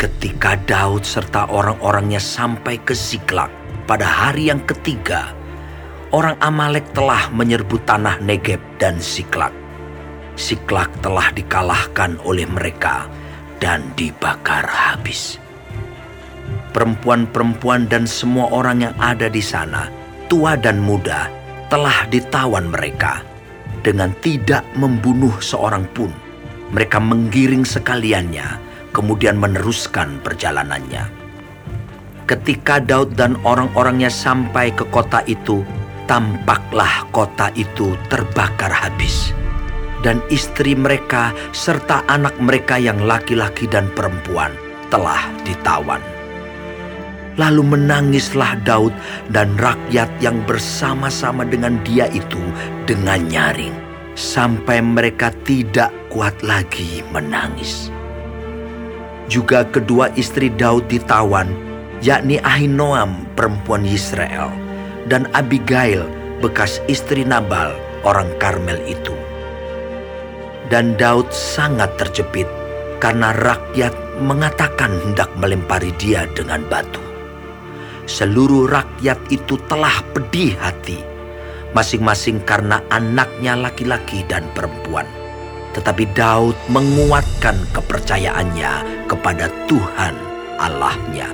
Ketika Daud serta orang-orangnya sampai ke Siklak pada hari yang ketiga, orang Amalek telah menyerbu tanah Negeb dan Siklak. Siklak telah dikalahkan oleh mereka dan dibakar habis. Perempuan-perempuan dan semua orang yang ada di sana, tua dan muda, telah ditawan mereka dengan tidak membunuh seorang pun. Mereka menggiring sekaliannya kemudian meneruskan perjalanannya. Ketika Daud dan orang-orangnya sampai ke kota itu, tampaklah kota itu terbakar habis. Dan istri mereka serta anak mereka yang laki-laki dan perempuan telah ditawan. Lalu menangislah Daud dan rakyat yang bersama-sama dengan dia itu dengan nyaring, sampai mereka tidak kuat lagi menangis. Juga kedua istri Daud ditawan, yakni Ahinoam perempuan Yisrael dan Abigail bekas istri Nabal orang Karmel itu. Dan Daud sangat terjepit karena rakyat mengatakan hendak melempari dia dengan batu. Seluruh rakyat itu telah pedih hati, masing-masing karena anaknya laki-laki dan perempuan tetapi Daud menguatkan kepercayaannya kepada Tuhan Allahnya.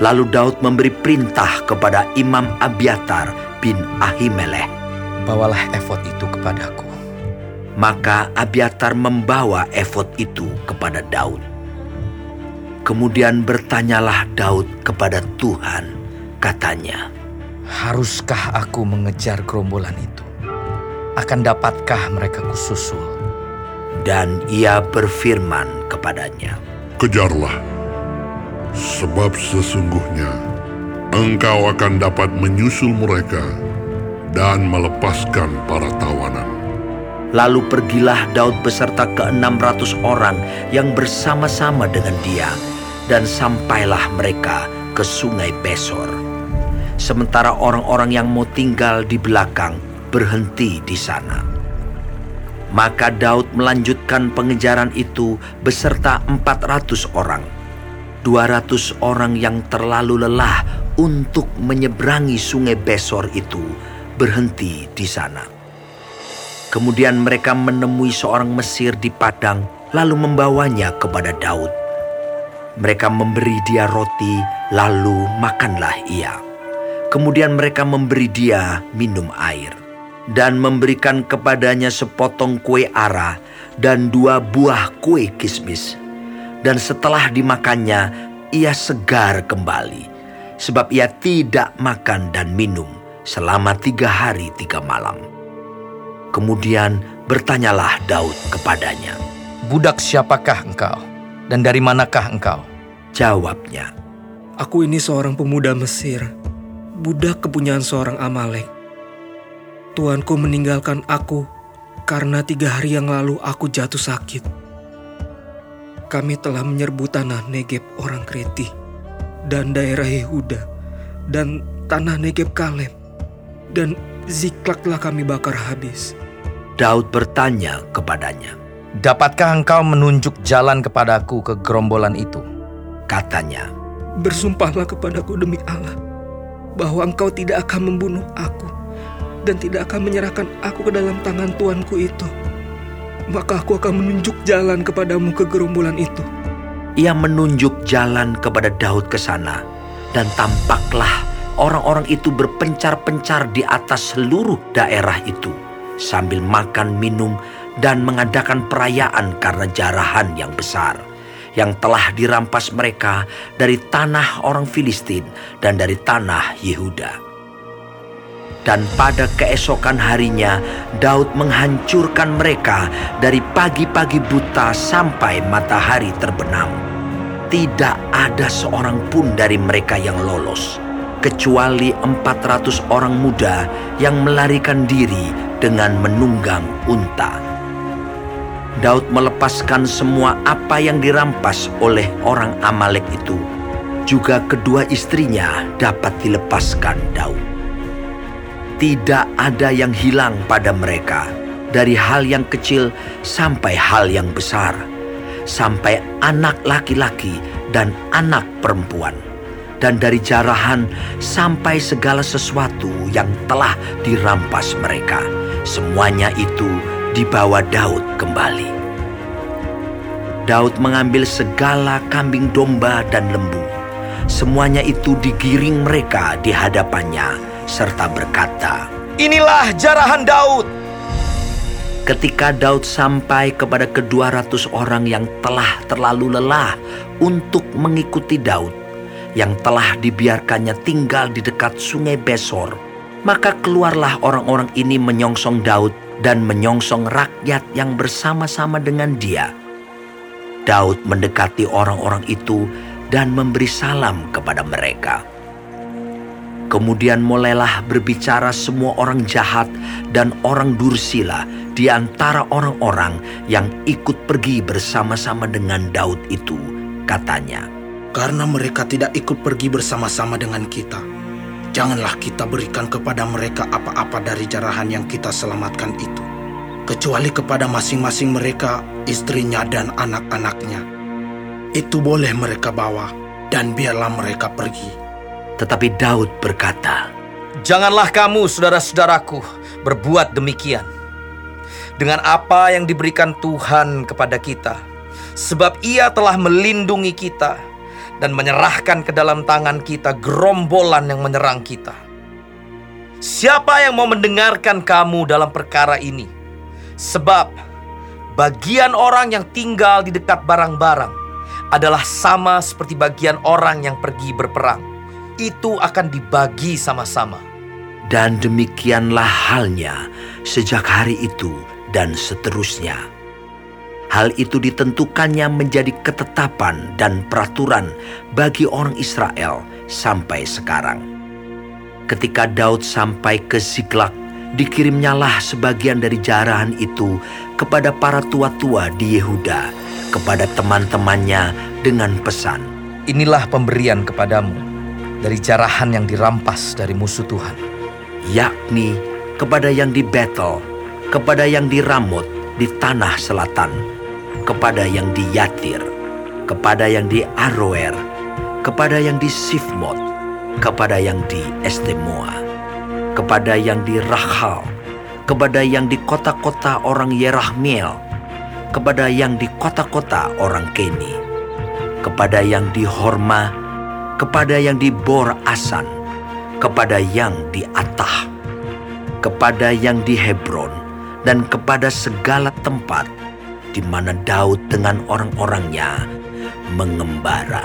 Lalu Daud memberi perintah kepada Imam Abiatar bin Ahimelech. Bawalah efod itu kepadaku. Maka Abiatar membawa efod itu kepada Daud. Kemudian bertanyalah Daud kepada Tuhan, katanya, Haruskah aku mengejar gerombolan itu? Akan dapatkah mereka kususul? Dan ia berfirman kepadanya, Kejarlah, sebab sesungguhnya engkau akan dapat menyusul mereka dan melepaskan para tawanan. Lalu pergilah Daud beserta ke-600 orang yang bersama-sama dengan dia, dan sampailah mereka ke sungai Besor. Sementara orang-orang yang mau tinggal di belakang berhenti di sana. Maka Daud melanjutkan pengejaran itu beserta 400 orang. 200 orang yang terlalu lelah untuk menyeberangi sungai Besor itu berhenti di sana. Kemudian mereka menemui seorang Mesir di padang lalu membawanya kepada Daud. Mereka memberi dia roti lalu makanlah ia. Kemudian mereka memberi dia minum air dan memberikan kepadanya sepotong kue ara dan dua buah kue kismis. Dan setelah dimakannya, ia segar kembali, sebab ia tidak makan dan minum selama tiga hari tiga malam. Kemudian bertanyalah Daud kepadanya, Budak siapakah engkau? Dan dari manakah engkau? Jawabnya, Aku ini seorang pemuda Mesir, budak kepunyaan seorang Amalek. Tuanku meninggalkan aku karena tiga hari yang lalu aku jatuh sakit. Kami telah menyerbu tanah Negeb orang Kreti dan daerah Yehuda dan tanah Negeb Kaleb dan Ziklak telah kami bakar habis. Daud bertanya kepadanya, Dapatkah engkau menunjuk jalan kepadaku ke gerombolan itu? Katanya, Bersumpahlah kepadaku demi Allah bahwa engkau tidak akan membunuh aku dan tidak akan menyerahkan aku ke dalam tangan tuanku itu. Maka aku akan menunjuk jalan kepadamu ke gerombolan itu. Ia menunjuk jalan kepada Daud ke sana, dan tampaklah orang-orang itu berpencar-pencar di atas seluruh daerah itu, sambil makan, minum, dan mengadakan perayaan karena jarahan yang besar yang telah dirampas mereka dari tanah orang Filistin dan dari tanah Yehuda. Dan pada keesokan harinya, Daud menghancurkan mereka dari pagi-pagi buta sampai matahari terbenam. Tidak ada seorang pun dari mereka yang lolos, kecuali 400 orang muda yang melarikan diri dengan menunggang unta. Daud melepaskan semua apa yang dirampas oleh orang Amalek itu. Juga kedua istrinya dapat dilepaskan Daud tidak ada yang hilang pada mereka, dari hal yang kecil sampai hal yang besar. sampai anak laki-laki dan anak perempuan, dan dari jarahan sampai segala sesuatu yang telah dirampas mereka. Semuanya itu dibawa Daud kembali. Daud mengambil segala kambing domba dan lembu. Semuanya itu digiring mereka di hadapannya serta berkata, Inilah jarahan Daud. Ketika Daud sampai kepada kedua ratus orang yang telah terlalu lelah untuk mengikuti Daud, yang telah dibiarkannya tinggal di dekat sungai Besor, maka keluarlah orang-orang ini menyongsong Daud dan menyongsong rakyat yang bersama-sama dengan dia. Daud mendekati orang-orang itu dan memberi salam kepada mereka. Kemudian mulailah berbicara semua orang jahat dan orang dursila di antara orang-orang yang ikut pergi bersama-sama dengan Daud itu, katanya. Karena mereka tidak ikut pergi bersama-sama dengan kita, janganlah kita berikan kepada mereka apa-apa dari jarahan yang kita selamatkan itu, kecuali kepada masing-masing mereka, istrinya dan anak-anaknya. Itu boleh mereka bawa, dan biarlah mereka pergi. Tetapi Daud berkata, Janganlah kamu, saudara-saudaraku, berbuat demikian. Dengan apa yang diberikan Tuhan kepada kita, sebab Ia telah melindungi kita dan menyerahkan ke dalam tangan kita gerombolan yang menyerang kita. Siapa yang mau mendengarkan kamu dalam perkara ini? Sebab bagian orang yang tinggal di dekat barang-barang adalah sama seperti bagian orang yang pergi berperang itu akan dibagi sama-sama. Dan demikianlah halnya sejak hari itu dan seterusnya. Hal itu ditentukannya menjadi ketetapan dan peraturan bagi orang Israel sampai sekarang. Ketika Daud sampai ke Ziklag, dikirimnyalah sebagian dari jarahan itu kepada para tua-tua di Yehuda, kepada teman-temannya dengan pesan, Inilah pemberian kepadamu dari jarahan yang dirampas dari musuh Tuhan. Yakni kepada yang di kepada yang di Ramot di tanah selatan, kepada yang di Yatir, kepada yang di Aroer, kepada yang di Sifmot, kepada yang di Estemoa, kepada yang di Rahal, kepada yang di kota-kota orang Yerahmeel, kepada yang di kota-kota orang Keni, kepada yang di Horma, kepada yang di Bor Asan, kepada yang di Atah, kepada yang di Hebron, dan kepada segala tempat di mana Daud dengan orang-orangnya mengembara.